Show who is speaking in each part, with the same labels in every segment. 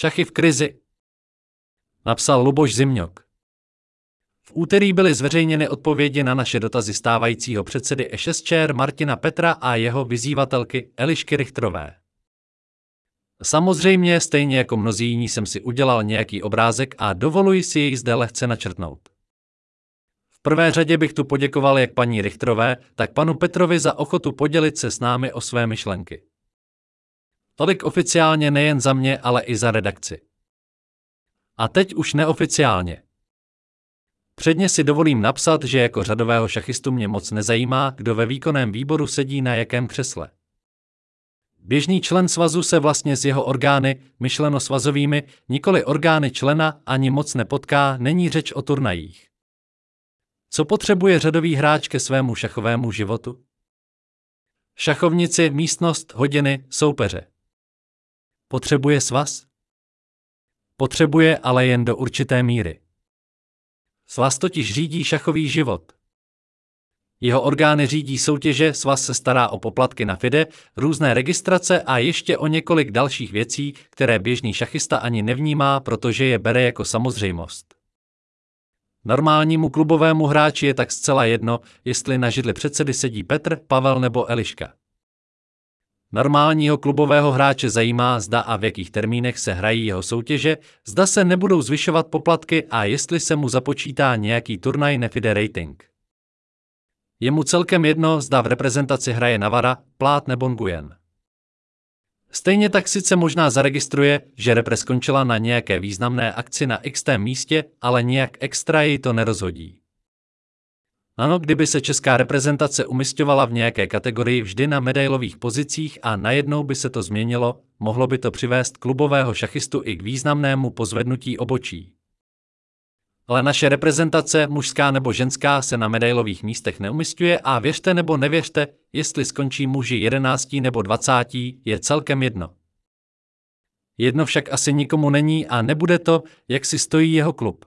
Speaker 1: Šachy v krizi. Napsal Luboš Zimňok. V úterý byly zveřejněny odpovědi na naše dotazy stávajícího předsedy ešesčer Martina Petra a jeho vyzývatelky Elišky Richtrové. Samozřejmě, stejně jako mnozí jiní jsem si udělal nějaký obrázek a dovoluji si jej zde lehce načrtnout. V prvé řadě bych tu poděkoval jak paní Richtrové, tak panu Petrovi za ochotu podělit se s námi o své myšlenky. Tolik oficiálně nejen za mě, ale i za redakci. A teď už neoficiálně. Předně si dovolím napsat, že jako řadového šachistu mě moc nezajímá, kdo ve výkonném výboru sedí na jakém křesle. Běžný člen svazu se vlastně s jeho orgány, myšleno svazovými, nikoli orgány člena, ani moc nepotká, není řeč o turnajích. Co potřebuje řadový hráč ke svému šachovému životu? Šachovnici, místnost, hodiny, soupeře. Potřebuje svaz? Potřebuje, ale jen do určité míry. Svaz totiž řídí šachový život. Jeho orgány řídí soutěže, svaz se stará o poplatky na FIDE, různé registrace a ještě o několik dalších věcí, které běžný šachista ani nevnímá, protože je bere jako samozřejmost. Normálnímu klubovému hráči je tak zcela jedno, jestli na židli předsedy sedí Petr, Pavel nebo Eliška. Normálního klubového hráče zajímá, zda a v jakých termínech se hrají jeho soutěže, zda se nebudou zvyšovat poplatky a jestli se mu započítá nějaký turnaj Nefide rating. Je mu celkem jedno, zda v reprezentaci hraje Navara, Plát nebo Nguyen. Stejně tak sice možná zaregistruje, že repre skončila na nějaké významné akci na x místě, ale nějak extra jej to nerozhodí. Ano, kdyby se česká reprezentace umistovala v nějaké kategorii vždy na medailových pozicích a najednou by se to změnilo, mohlo by to přivést klubového šachistu i k významnému pozvednutí obočí. Ale naše reprezentace, mužská nebo ženská, se na medailových místech neumistuje a věřte nebo nevěřte, jestli skončí muži 11 nebo 20, je celkem jedno. Jedno však asi nikomu není a nebude to, jak si stojí jeho klub.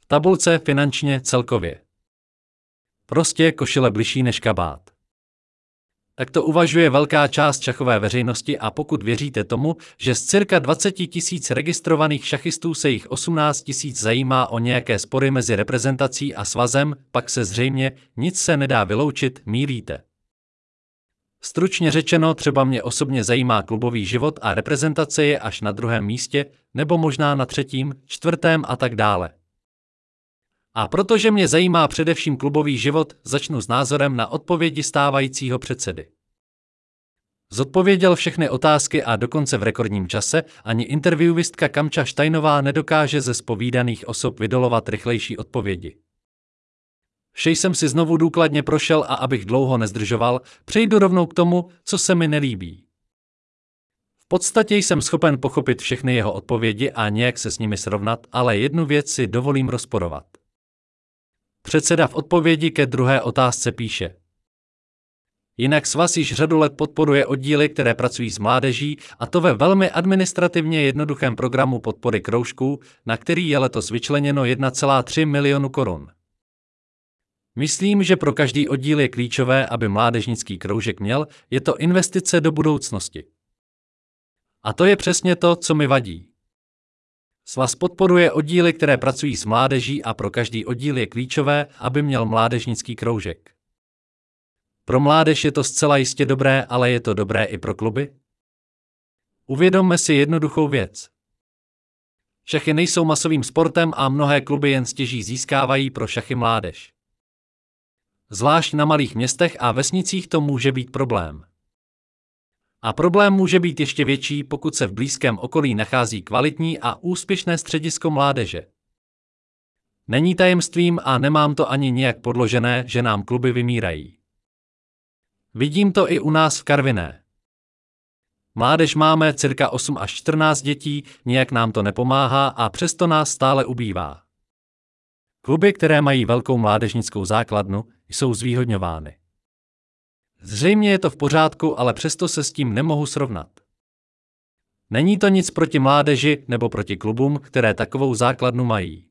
Speaker 1: V tabulce finančně celkově. Prostě košile bližší než kabát. Tak to uvažuje velká část šachové veřejnosti a pokud věříte tomu, že z cirka 20 tisíc registrovaných šachistů se jich 18 tisíc zajímá o nějaké spory mezi reprezentací a svazem, pak se zřejmě nic se nedá vyloučit, mílíte. Stručně řečeno, třeba mě osobně zajímá klubový život a reprezentace je až na druhém místě, nebo možná na třetím, čtvrtém a tak dále. A protože mě zajímá především klubový život, začnu s názorem na odpovědi stávajícího předsedy. Zodpověděl všechny otázky a dokonce v rekordním čase ani interviewistka Kamča Štajnová nedokáže ze spovídaných osob vydolovat rychlejší odpovědi. Vše jsem si znovu důkladně prošel a abych dlouho nezdržoval, přejdu rovnou k tomu, co se mi nelíbí. V podstatě jsem schopen pochopit všechny jeho odpovědi a nějak se s nimi srovnat, ale jednu věc si dovolím rozporovat. Předseda v odpovědi ke druhé otázce píše. Jinak svaz již řadu let podporuje oddíly, které pracují s mládeží, a to ve velmi administrativně jednoduchém programu podpory kroužků, na který je letos vyčleněno 1,3 milionu korun. Myslím, že pro každý oddíl je klíčové, aby mládežnický kroužek měl, je to investice do budoucnosti. A to je přesně to, co mi vadí. Svaz podporuje oddíly, které pracují s mládeží a pro každý oddíl je klíčové, aby měl mládežnický kroužek. Pro mládež je to zcela jistě dobré, ale je to dobré i pro kluby? Uvědomme si jednoduchou věc. Šachy nejsou masovým sportem a mnohé kluby jen stěží získávají pro šachy mládež. Zvlášť na malých městech a vesnicích to může být problém. A problém může být ještě větší, pokud se v blízkém okolí nachází kvalitní a úspěšné středisko mládeže. Není tajemstvím a nemám to ani nijak podložené, že nám kluby vymírají. Vidím to i u nás v Karviné. Mládež máme cirka 8 až 14 dětí, nijak nám to nepomáhá a přesto nás stále ubývá. Kluby, které mají velkou mládežnickou základnu, jsou zvýhodňovány. Zřejmě je to v pořádku, ale přesto se s tím nemohu srovnat. Není to nic proti mládeži nebo proti klubům, které takovou základnu mají.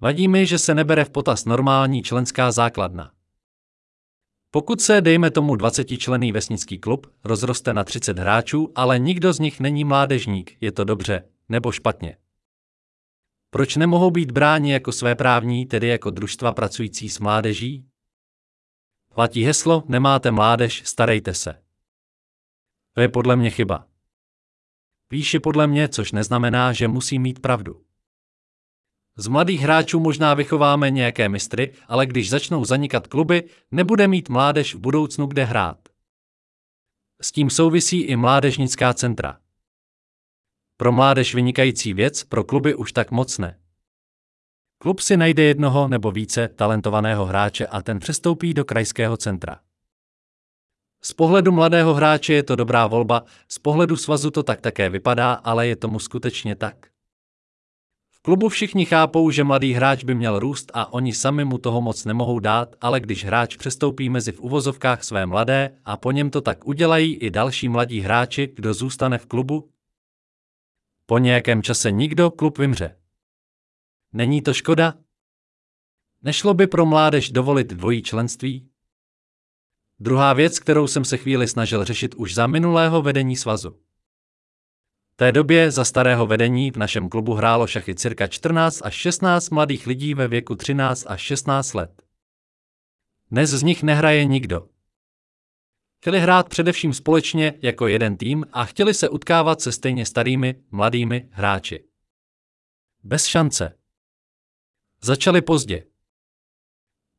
Speaker 1: Vadí mi, že se nebere v potaz normální členská základna. Pokud se, dejme tomu 20-člený vesnický klub, rozroste na 30 hráčů, ale nikdo z nich není mládežník, je to dobře, nebo špatně. Proč nemohou být bráni jako své právní, tedy jako družstva pracující s mládeží? Platí heslo, nemáte mládež, starejte se. To je podle mě chyba. Píše podle mě, což neznamená, že musí mít pravdu. Z mladých hráčů možná vychováme nějaké mistry, ale když začnou zanikat kluby, nebude mít mládež v budoucnu kde hrát. S tím souvisí i mládežnická centra. Pro mládež vynikající věc, pro kluby už tak moc ne. Klub si najde jednoho nebo více talentovaného hráče a ten přestoupí do krajského centra. Z pohledu mladého hráče je to dobrá volba, z pohledu svazu to tak také vypadá, ale je tomu skutečně tak. V klubu všichni chápou, že mladý hráč by měl růst a oni sami mu toho moc nemohou dát, ale když hráč přestoupí mezi v uvozovkách své mladé a po něm to tak udělají i další mladí hráči, kdo zůstane v klubu, po nějakém čase nikdo klub vymře. Není to škoda? Nešlo by pro mládež dovolit dvojí členství? Druhá věc, kterou jsem se chvíli snažil řešit už za minulého vedení svazu. V té době za starého vedení v našem klubu hrálo šachy cirka 14 až 16 mladých lidí ve věku 13 až 16 let. Dnes z nich nehraje nikdo. Chtěli hrát především společně jako jeden tým a chtěli se utkávat se stejně starými, mladými hráči. Bez šance. Začali pozdě.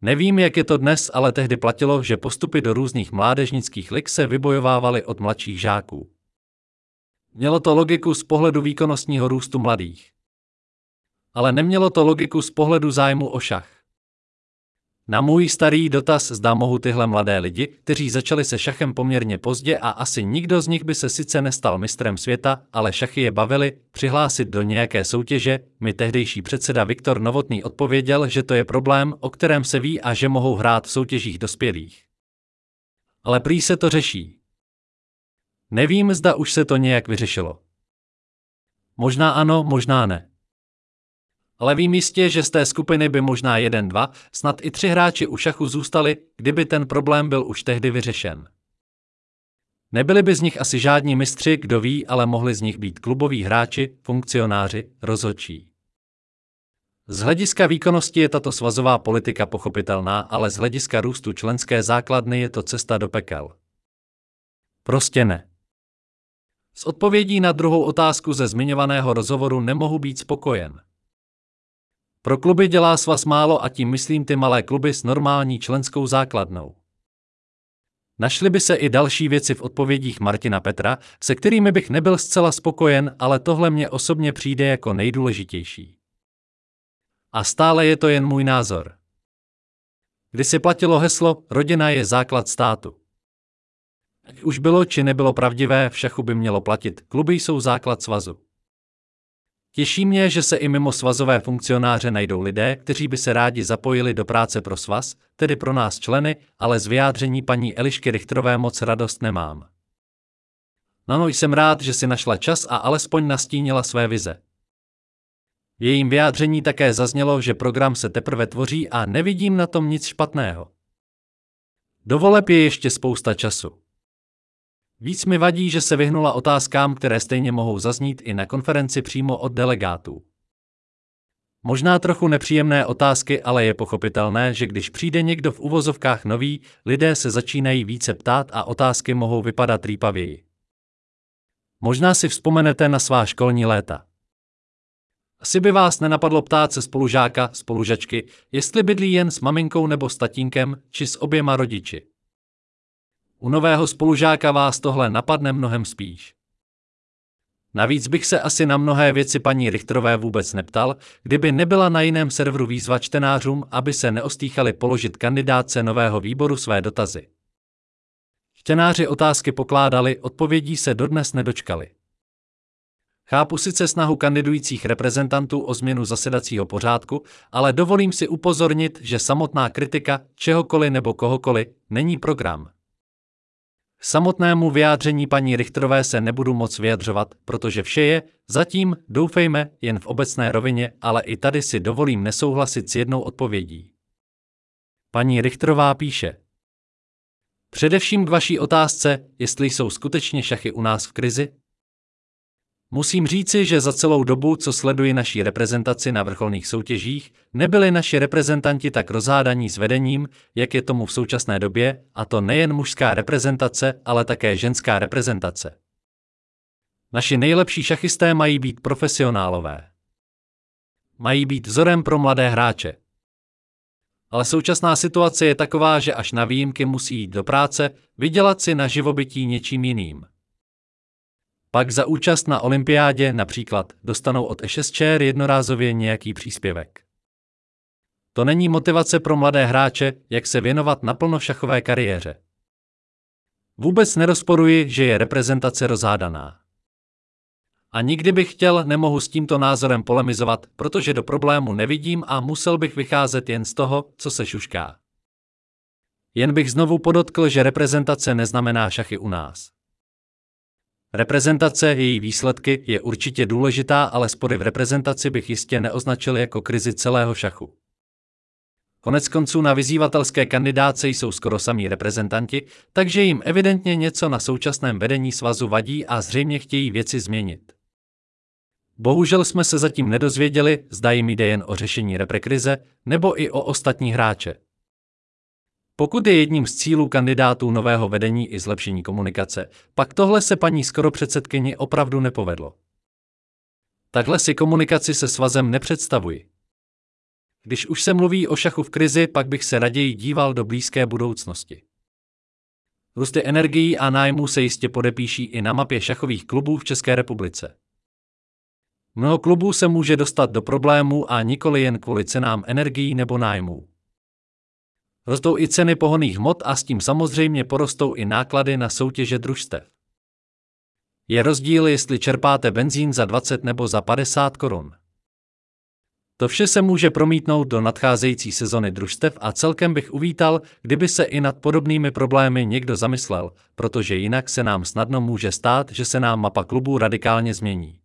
Speaker 1: Nevím, jak je to dnes, ale tehdy platilo, že postupy do různých mládežnických lig se vybojovávaly od mladších žáků. Mělo to logiku z pohledu výkonnostního růstu mladých. Ale nemělo to logiku z pohledu zájmu o šach. Na můj starý dotaz zda mohu tyhle mladé lidi, kteří začali se šachem poměrně pozdě a asi nikdo z nich by se sice nestal mistrem světa, ale šachy je bavili, přihlásit do nějaké soutěže, mi tehdejší předseda Viktor Novotný odpověděl, že to je problém, o kterém se ví a že mohou hrát v soutěžích dospělých. Ale prý se to řeší. Nevím, zda už se to nějak vyřešilo. Možná ano, možná ne. Ale vím jistě, že z té skupiny by možná jeden, dva, snad i tři hráči u šachu zůstali, kdyby ten problém byl už tehdy vyřešen. Nebyli by z nich asi žádní mistři, kdo ví, ale mohli z nich být kluboví hráči, funkcionáři, rozhodčí. Z hlediska výkonnosti je tato svazová politika pochopitelná, ale z hlediska růstu členské základny je to cesta do pekel. Prostě ne. S odpovědí na druhou otázku ze zmiňovaného rozhovoru nemohu být spokojen. Pro kluby dělá svaz málo a tím myslím ty malé kluby s normální členskou základnou. Našly by se i další věci v odpovědích Martina Petra, se kterými bych nebyl zcela spokojen, ale tohle mě osobně přijde jako nejdůležitější. A stále je to jen můj názor. Kdy si platilo heslo Rodina je základ státu. Už bylo či nebylo pravdivé, v šachu by mělo platit, kluby jsou základ svazu. Těší mě, že se i mimo svazové funkcionáře najdou lidé, kteří by se rádi zapojili do práce pro svaz, tedy pro nás členy, ale z vyjádření paní Elišky Richterové moc radost nemám. No, jsem rád, že si našla čas a alespoň nastínila své vize. V jejím vyjádření také zaznělo, že program se teprve tvoří a nevidím na tom nic špatného. Dovoleb je ještě spousta času. Víc mi vadí, že se vyhnula otázkám, které stejně mohou zaznít i na konferenci přímo od delegátů. Možná trochu nepříjemné otázky, ale je pochopitelné, že když přijde někdo v uvozovkách nový, lidé se začínají více ptát a otázky mohou vypadat rýpavěji. Možná si vzpomenete na svá školní léta. Asi by vás nenapadlo ptát se spolužáka, spolužačky, jestli bydlí jen s maminkou nebo s tatínkem, či s oběma rodiči. U nového spolužáka vás tohle napadne mnohem spíš. Navíc bych se asi na mnohé věci paní Richterové vůbec neptal, kdyby nebyla na jiném serveru výzva čtenářům, aby se neostýchali položit kandidáce nového výboru své dotazy. Čtenáři otázky pokládali, odpovědí se dodnes nedočkali. Chápu sice snahu kandidujících reprezentantů o změnu zasedacího pořádku, ale dovolím si upozornit, že samotná kritika čehokoliv nebo kohokoliv není program. Samotnému vyjádření paní Richterové se nebudu moc vyjadřovat, protože vše je, zatím, doufejme, jen v obecné rovině, ale i tady si dovolím nesouhlasit s jednou odpovědí. Paní Richterová píše. Především k vaší otázce, jestli jsou skutečně šachy u nás v krizi? Musím říci, že za celou dobu, co sleduji naší reprezentaci na vrcholných soutěžích, nebyli naši reprezentanti tak rozhádaní s vedením, jak je tomu v současné době, a to nejen mužská reprezentace, ale také ženská reprezentace. Naši nejlepší šachisté mají být profesionálové. Mají být vzorem pro mladé hráče. Ale současná situace je taková, že až na výjimky musí jít do práce, vydělat si na živobytí něčím jiným. Pak za účast na olympiádě například dostanou od ešesčer jednorázově nějaký příspěvek. To není motivace pro mladé hráče, jak se věnovat naplno šachové kariéře. Vůbec nerozporuji, že je reprezentace rozhádaná. A nikdy bych chtěl, nemohu s tímto názorem polemizovat, protože do problému nevidím a musel bych vycházet jen z toho, co se šušká. Jen bych znovu podotkl, že reprezentace neznamená šachy u nás. Reprezentace, její výsledky, je určitě důležitá, ale spory v reprezentaci bych jistě neoznačil jako krizi celého šachu. Konec konců na vyzývatelské kandidáce jsou skoro samí reprezentanti, takže jim evidentně něco na současném vedení svazu vadí a zřejmě chtějí věci změnit. Bohužel jsme se zatím nedozvěděli, zda jim jde jen o řešení reprekrize, nebo i o ostatní hráče. Pokud je jedním z cílů kandidátů nového vedení i zlepšení komunikace, pak tohle se paní skoro předsedkyni opravdu nepovedlo. Takhle si komunikaci se svazem nepředstavuji. Když už se mluví o šachu v krizi, pak bych se raději díval do blízké budoucnosti. Růsty energií a nájmů se jistě podepíší i na mapě šachových klubů v České republice. Mnoho klubů se může dostat do problémů a nikoli jen kvůli cenám energií nebo nájmů. Rostou i ceny pohonných hmot a s tím samozřejmě porostou i náklady na soutěže družstev. Je rozdíl, jestli čerpáte benzín za 20 nebo za 50 korun. To vše se může promítnout do nadcházející sezony družstev a celkem bych uvítal, kdyby se i nad podobnými problémy někdo zamyslel, protože jinak se nám snadno může stát, že se nám mapa klubů radikálně změní.